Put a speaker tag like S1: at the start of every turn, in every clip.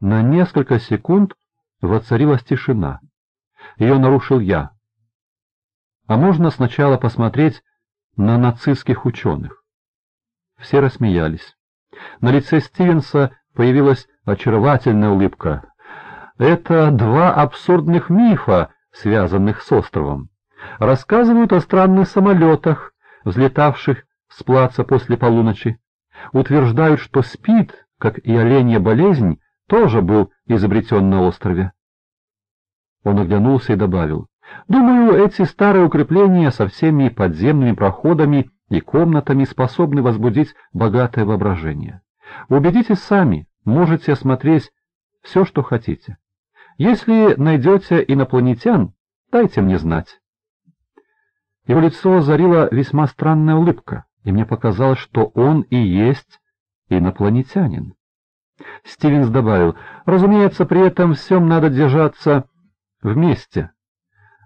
S1: На несколько секунд воцарилась тишина. Ее нарушил я. А можно сначала посмотреть на нацистских ученых? Все рассмеялись. На лице Стивенса появилась очаровательная улыбка. Это два абсурдных мифа, связанных с островом. Рассказывают о странных самолетах, взлетавших с плаца после полуночи. Утверждают, что спид, как и оленья болезнь, тоже был изобретен на острове. Он оглянулся и добавил, «Думаю, эти старые укрепления со всеми подземными проходами и комнатами способны возбудить богатое воображение. Убедитесь сами, можете осмотреть все, что хотите. Если найдете инопланетян, дайте мне знать». Его лицо озарила весьма странная улыбка, и мне показалось, что он и есть инопланетянин. Стивенс добавил, разумеется, при этом всем надо держаться вместе.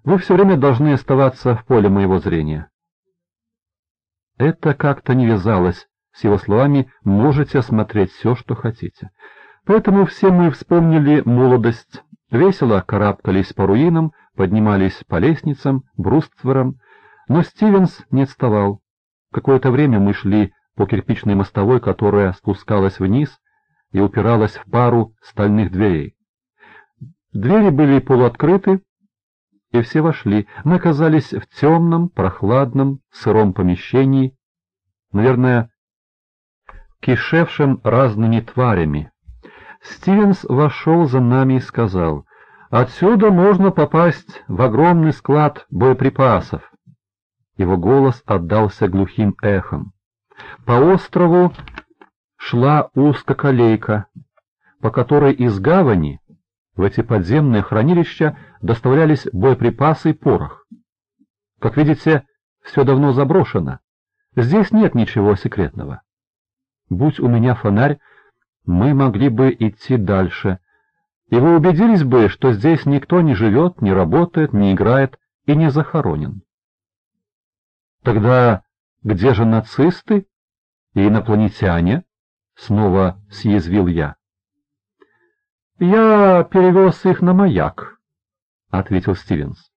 S1: Вы все время должны оставаться в поле моего зрения. Это как-то не вязалось с его словами «можете осмотреть все, что хотите». Поэтому все мы вспомнили молодость, весело карабкались по руинам, поднимались по лестницам, брустверам, но Стивенс не отставал. Какое-то время мы шли по кирпичной мостовой, которая спускалась вниз и упиралась в пару стальных дверей. Двери были полуоткрыты, и все вошли. Мы оказались в темном, прохладном, сыром помещении, наверное, кишевшем разными тварями. Стивенс вошел за нами и сказал, «Отсюда можно попасть в огромный склад боеприпасов». Его голос отдался глухим эхом. По острову шла узкоколейка, по которой из гавани в эти подземные хранилища доставлялись боеприпасы и порох. Как видите, все давно заброшено. Здесь нет ничего секретного. Будь у меня фонарь, мы могли бы идти дальше, и вы убедились бы, что здесь никто не живет, не работает, не играет и не захоронен. Тогда где же нацисты и инопланетяне? Снова съязвил я. Я перевез их на маяк, ответил Стивенс.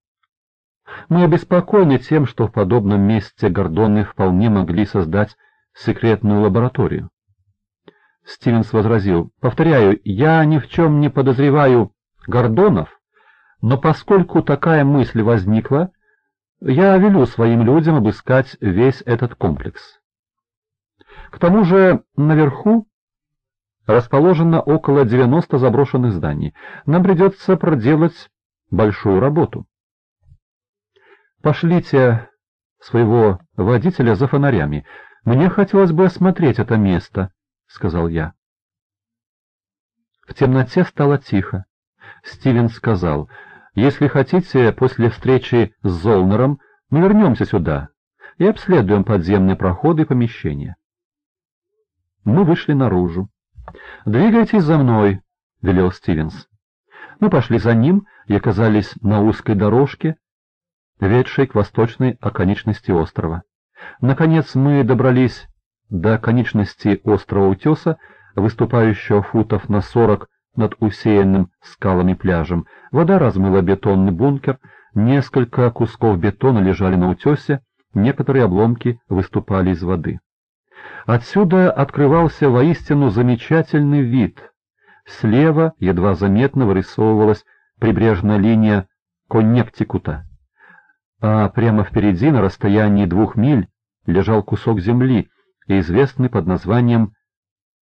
S1: Мы обеспокоены тем, что в подобном месте Гордоны вполне могли создать секретную лабораторию. Стивенс возразил, повторяю, я ни в чем не подозреваю Гордонов, но поскольку такая мысль возникла, я велю своим людям обыскать весь этот комплекс. К тому же наверху расположено около 90 заброшенных зданий. Нам придется проделать большую работу. Пошлите своего водителя за фонарями. Мне хотелось бы осмотреть это место, — сказал я. В темноте стало тихо. Стивен сказал, если хотите, после встречи с Золнером мы вернемся сюда и обследуем подземные проходы и помещения. Мы вышли наружу. «Двигайтесь за мной», — велел Стивенс. Мы пошли за ним и оказались на узкой дорожке, ведшей к восточной оконечности острова. Наконец мы добрались до конечности острова Утеса, выступающего футов на сорок над усеянным скалами пляжем. Вода размыла бетонный бункер, несколько кусков бетона лежали на утесе, некоторые обломки выступали из воды. Отсюда открывался воистину замечательный вид. Слева едва заметно вырисовывалась прибрежная линия Коннектикута, а прямо впереди, на расстоянии двух миль, лежал кусок земли, известный под названием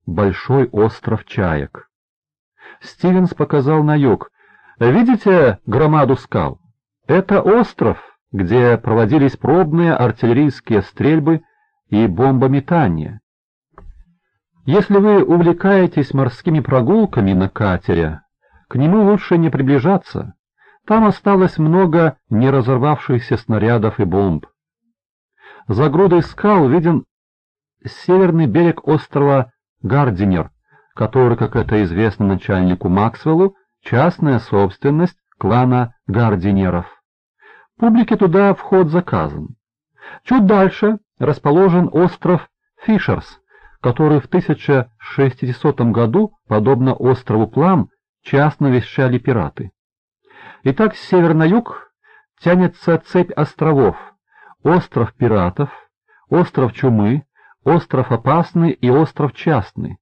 S1: Большой остров Чаек. Стивенс показал на юг. «Видите громаду скал? Это остров, где проводились пробные артиллерийские стрельбы и бомбометания. Если вы увлекаетесь морскими прогулками на катере, к нему лучше не приближаться. Там осталось много неразорвавшихся снарядов и бомб. За грудой скал виден северный берег острова Гардинер, который, как это известно начальнику Максвеллу, частная собственность клана Гардинеров. Публике туда вход заказан. Чуть дальше расположен остров Фишерс, который в 1600 году, подобно острову Плам, частно вещали пираты. Итак, с севера на юг тянется цепь островов, остров пиратов, остров чумы, остров опасный и остров частный.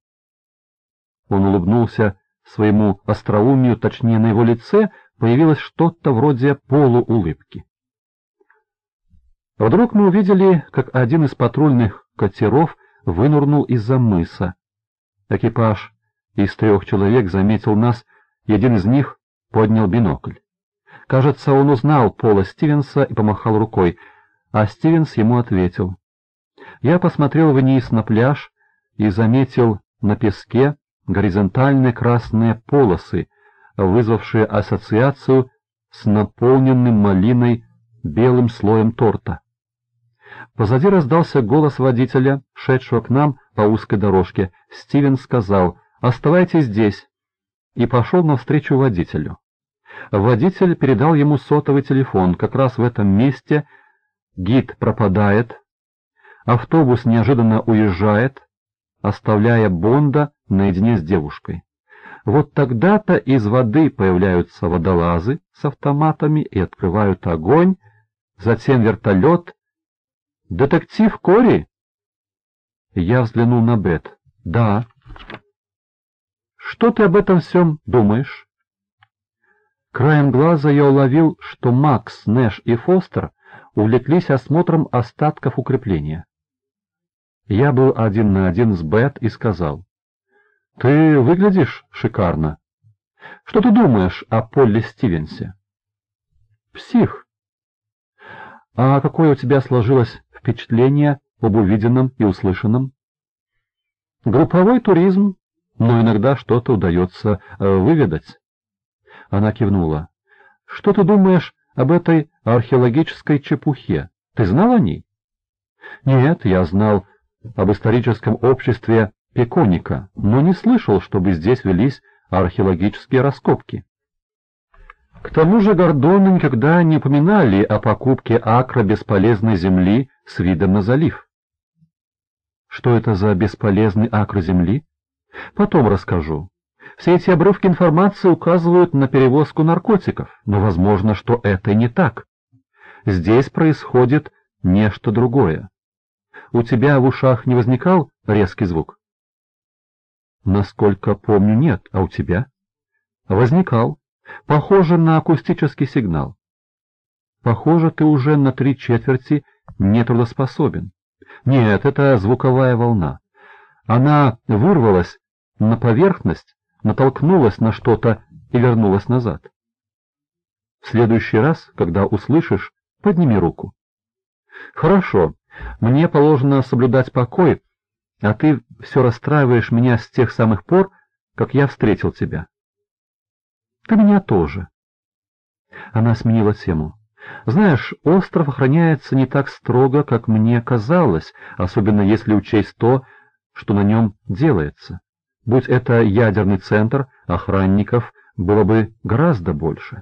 S1: Он улыбнулся своему остроумию, точнее на его лице появилось что-то вроде полуулыбки. Вдруг мы увидели, как один из патрульных катеров вынурнул из-за мыса. Экипаж из трех человек заметил нас, и один из них поднял бинокль. Кажется, он узнал Пола Стивенса и помахал рукой, а Стивенс ему ответил. Я посмотрел вниз на пляж и заметил на песке горизонтальные красные полосы, вызвавшие ассоциацию с наполненным малиной белым слоем торта. Позади раздался голос водителя, шедшего к нам по узкой дорожке. Стивен сказал «Оставайтесь здесь» и пошел навстречу водителю. Водитель передал ему сотовый телефон. Как раз в этом месте гид пропадает, автобус неожиданно уезжает, оставляя Бонда наедине с девушкой. Вот тогда-то из воды появляются водолазы с автоматами и открывают огонь, затем вертолет. «Детектив Кори?» Я взглянул на Бет. «Да». «Что ты об этом всем думаешь?» Краем глаза я уловил, что Макс, Нэш и Фостер увлеклись осмотром остатков укрепления. Я был один на один с Бет и сказал, «Ты выглядишь шикарно. Что ты думаешь о Полле Стивенсе?» «Псих». «А какое у тебя сложилось впечатление об увиденном и услышанном?» «Групповой туризм, но иногда что-то удается э, выведать». Она кивнула. «Что ты думаешь об этой археологической чепухе? Ты знал о ней?» «Нет, я знал об историческом обществе Пеконика, но не слышал, чтобы здесь велись археологические раскопки». К тому же Гордоны никогда не упоминали о покупке акра бесполезной земли с видом на залив. Что это за бесполезный акр земли? Потом расскажу. Все эти обрывки информации указывают на перевозку наркотиков, но возможно, что это не так. Здесь происходит нечто другое. У тебя в ушах не возникал резкий звук? Насколько помню, нет. А у тебя? Возникал. Похоже на акустический сигнал. Похоже, ты уже на три четверти нетрудоспособен. Нет, это звуковая волна. Она вырвалась на поверхность натолкнулась на что-то и вернулась назад. В следующий раз, когда услышишь, подними руку. Хорошо, мне положено соблюдать покой, а ты все расстраиваешь меня с тех самых пор, как я встретил тебя. Ты меня тоже. Она сменила тему. Знаешь, остров охраняется не так строго, как мне казалось, особенно если учесть то, что на нем делается. Будь это ядерный центр, охранников было бы гораздо больше.